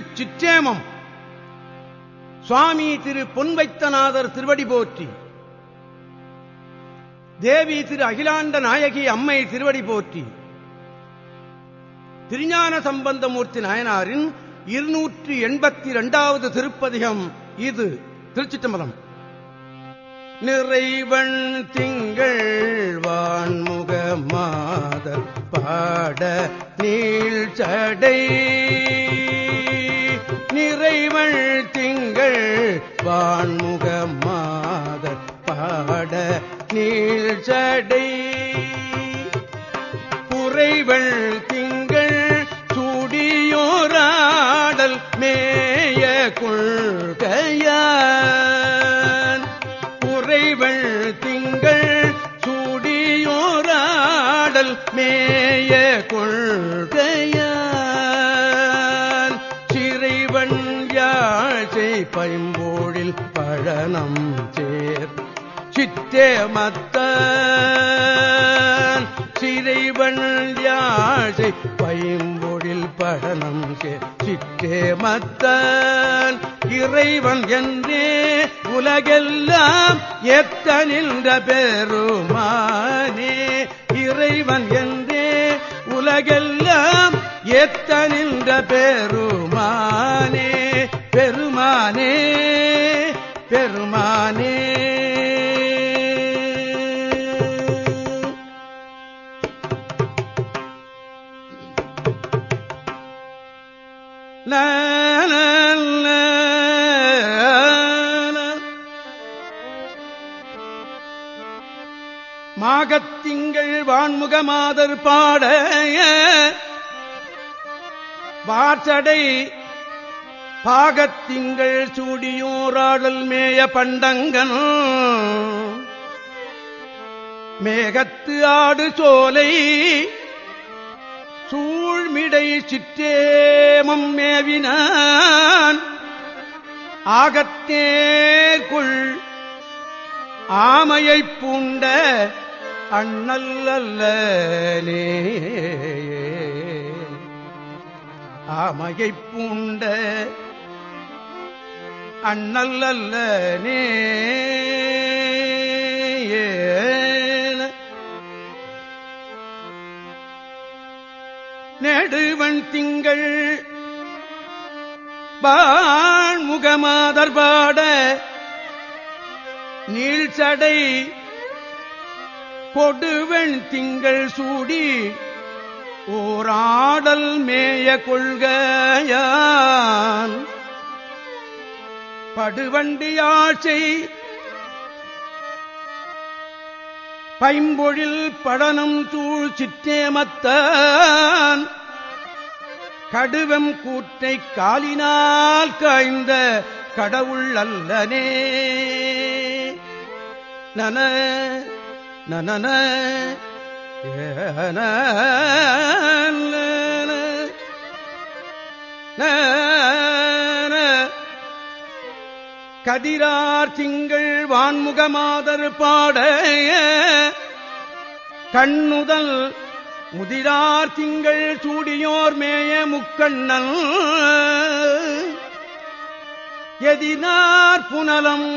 திருச்சிற்றேமம். சுவாமி திரு பொன்வைத்தநாதர் திருவடி போற்றி. தேவி திரு அகிலாண்ட நாயகி அம்மை திருவடி போற்றி. திருஞான சம்பந்தமூர்த்தி நாயனாரின் இருநூற்றி எண்பத்தி இரண்டாவது திருப்பதிகம் இது திருச்சிட்டம்பலம் நிறைவன் திங்கள் வான்முக மாத பாட நீள் சடை வான்முக மாதர் பாட நீழ்ச்சடை புரைவள் யாழை பைம்பொழில் பழனம் சேர் சித்தேமத்தான் இறைவன் என்றே உலகெல்லாம் எத்த நின்ற பெருமானே. இறைவன் என்றே உலகெல்லாம் எத்த நின்ற பெருமானே. பெருமானே பெருமானே. ஆறுமுகமாதர் பாடைய வாற்றடை பாகத்திங்கள் சூடியோராடல் மேய பண்டங்கன் மேகத்து ஆடு சோலை சூழ்மிடை சிற்றேமம் மேவினான். ஆகத்தேக்குள் ஆமையைப் பூண்ட அண்ணல்லல்லனே ஆமையைப் பூண்ட அண்ணல்லல்லனே நெடுவன் திங்கள் பான்முகமாதர்பாட நீழ்ச்சடை கொடுவெண் திங்கள் சூடி ஓராடல் மேய கொள்கையான் படுவண்டியாட்சை பைம்பொழில் படனம் தூள் சிற்றேமத்தான். கடுவம் கூற்றை காலினால் காய்ந்த கடவுள் அல்லனே. நன நன. கதிரார் திங்கள் வான்முகமாதர் பாட கண்ணுதல் முதிரார் திங்கள் சூடியோர் மேய முக்கண்ணல். எதினார் புனலம்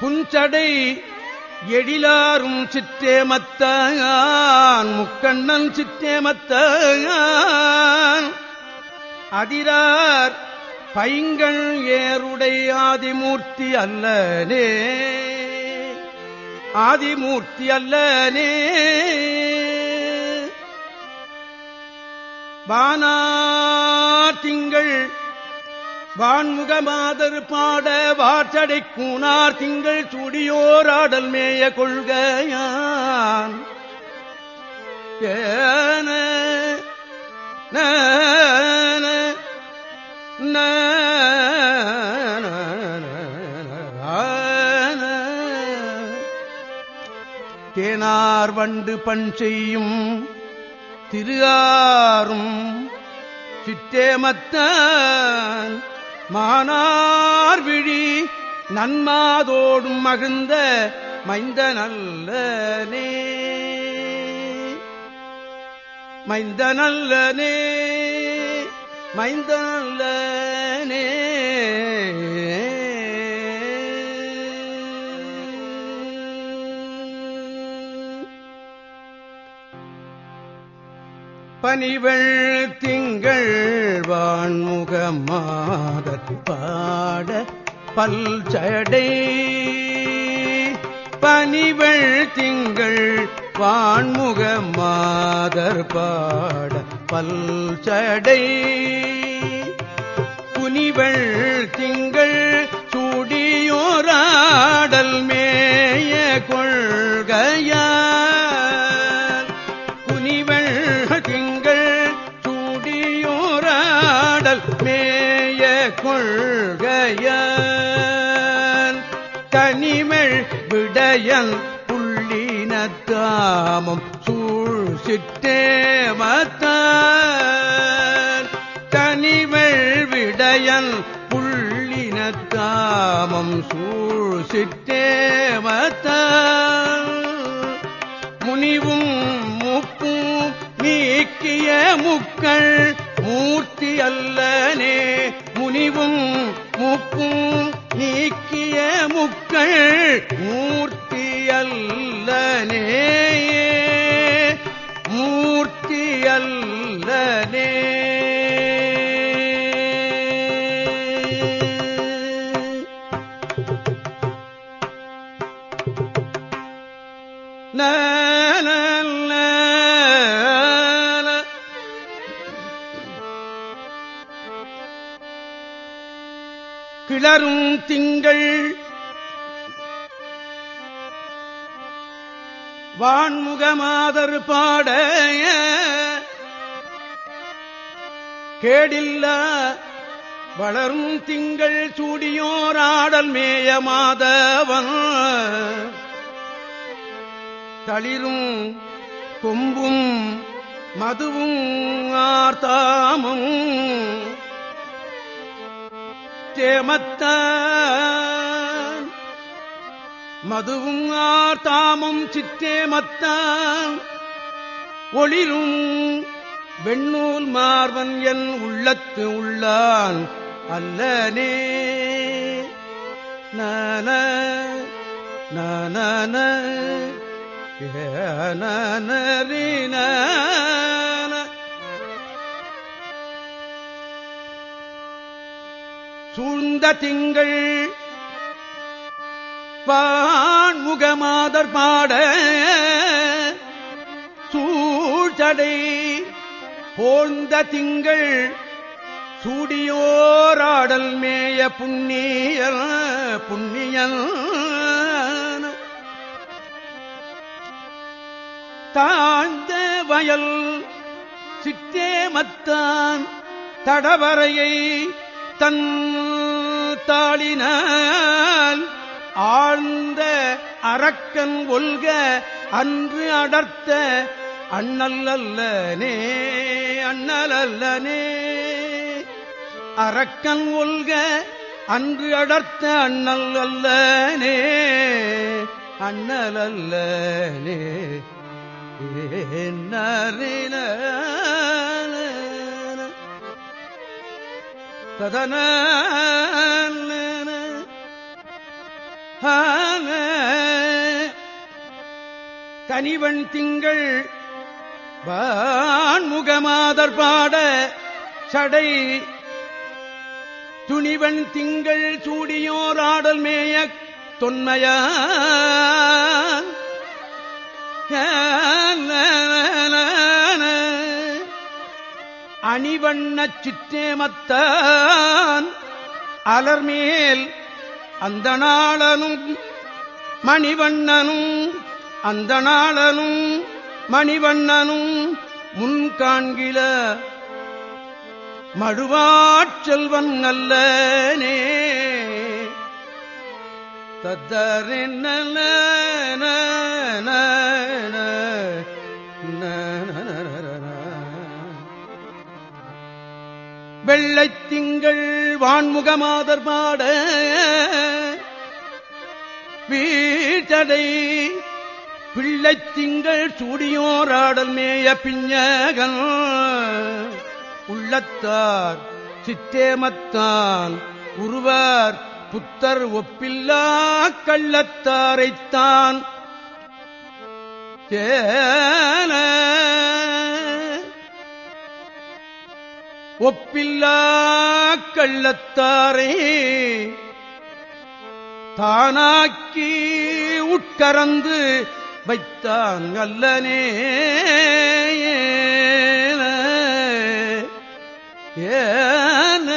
புஞ்சடை எழிலாரும் சிற்றேமத்தான் முக்கண்ணன் சிற்றேமத்தான் அதிரார் பைங்கள் ஏருடை ஆதிமூர்த்தி அல்லனே. ஆதிமூர்த்தி அல்லனே. வான்முக மாதர் பாட வாற்றடை கூனார் திங்கள் சுடியோராடல் மேய கொள்கையான். ஏன தேனார் வண்டு பண் செய்யும் திருஆரும் சிற்றேமத்தான். மானார் விழி நன்மாதோடும் மகிழ்ந்த மைந்த நல்லனே மைந்த நல்லனே மைந்தனே பனிவள் திங்கள் வான்முகமாதற் பாட பல்சடை. பனிவள் திங்கள் வான்முக மாதர் பாட பல்சடை. புனிவள் திங்கள் சூழ் சிற்றேமத்தான் தனிமெள் விடயன் புள்ளினத்தாமம் சூழ் சிற்றேமத்தான் முனிவும் முப்பும் நீக்கிய முக்கள் மூர்த்தி அல்லனே முனிவும் முப்பும் நீக்கிய முக்கள் மூ கிளரும் திங்கள். வான்முகமாதர் பாட கேடில்ல வளரும் திங்கள் சூடியோராடல் மேய மாதவன். தளிரும் கொம்பும் மதுவும் ஆர்த்தாமும். சேமத்தான் மதுவும் ஆர்த்தாமும் சித்தேமத்தான் ஒளிரும் வெண்ணூல் மார்வன் என் உள்ளத்து உள்ளான் அல்லனே. நான நன ஏனரீன சூழ்ந்த திங்கள். பான்முகமாதர் பாட சூழ்ச்சடை போழ்ந்த திங்கள். சூடியோராடல் மேய புண்ணியல் புண்ணியல். தாழ்ந்த வயல் சிற்றேமத்தான் தடவரையை தன் தாளினால் ஆழ்ந்த அரக்கன் ஒல்க அன்று அடர்த்த அண்ணல்லல்லனே அண்ணலல்லனே அரக்கன் ஒல்க அன்று அடர்த்த அண்ணல் அல்லனே அண்ணல் அல்லனே ஏன்னறின ததன கனிவன் திங்கள் வான்முகமாதர் பாட சடை. துணிவன் திங்கள் சூடியோர் ஆடல் மேய தொன்மையா மணிவண்ணச் சிற்றேமத்தான் அலர்மேல் அந்த நாளனும் மணிவண்ணனும் அந்த நாளனும் மணிவண்ணனும் முன்காண்கில காண்கில அல்லனே. தத்தரின் நல்ல வெள்ளைத் திங்கள் வான்முகமாதர் பாட வீட்டடை பிள்ளைத் திங்கள் சூடியோராடல் மேய பிஞ்சகன் உள்ளத்தார் சித்தேமத்தான் உருவார் புத்தர் ஒப்பில்லா கள்ளத்தாரைத்தான். ஏன ஒப்பில்லா கள்ளத்தாரே தானாக்கி உட்கரந்து வைத்தான் அல்லனே. ஏன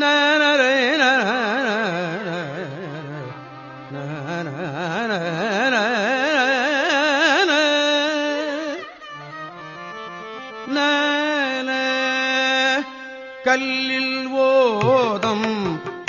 நரே கல்லில் ஓதம்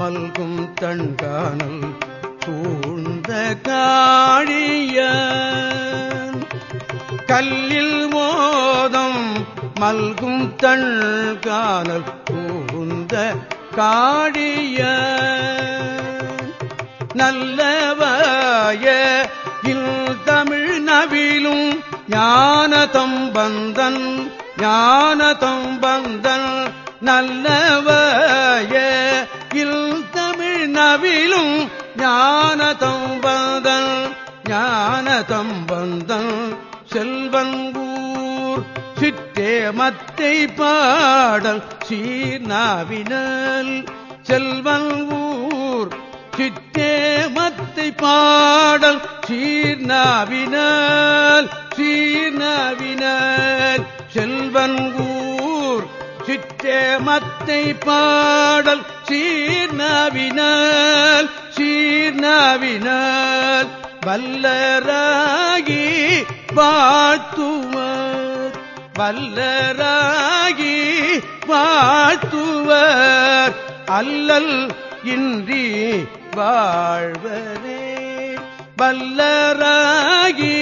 மல்கும் தண்கானல் சூழ்ந்த காழிய கல்லில் ஓதம் மல்கும் தண்கானல் சூழ்ந்த காடிய நல்லவாய இல் தமிழ் நவிலும் ஞான தம்பந்தன் ஞான தம்பந்தன் நல்லவாய இல் தமிழ் நவிலும் ஞான தம்பந்தன் ஞான தம்பந்தன் செல்வங்கூர் சிற்றேமத்தை பாடல் சீர்நாவினல் செல்வங்கூர் சிற்றேமத்தை பாடல் சீர்நாவினல் சீர்நாவினல் செல்வங்கூர் சிற்றேமத்தை பாடல் சீர்நாவினல் சீர்நாவினல் வல்லராகி வாழ்த்துவர் வல்லராகி வாழ்த்துவர். அல்லல் இன்றி வாழ்வரே வல்லராகி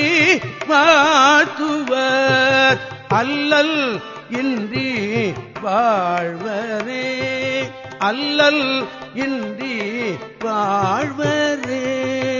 வாழ்த்துவர். அல்லல் இன்றி வாழ்வரே. அல்லல் இன்றி வாழ்வரே.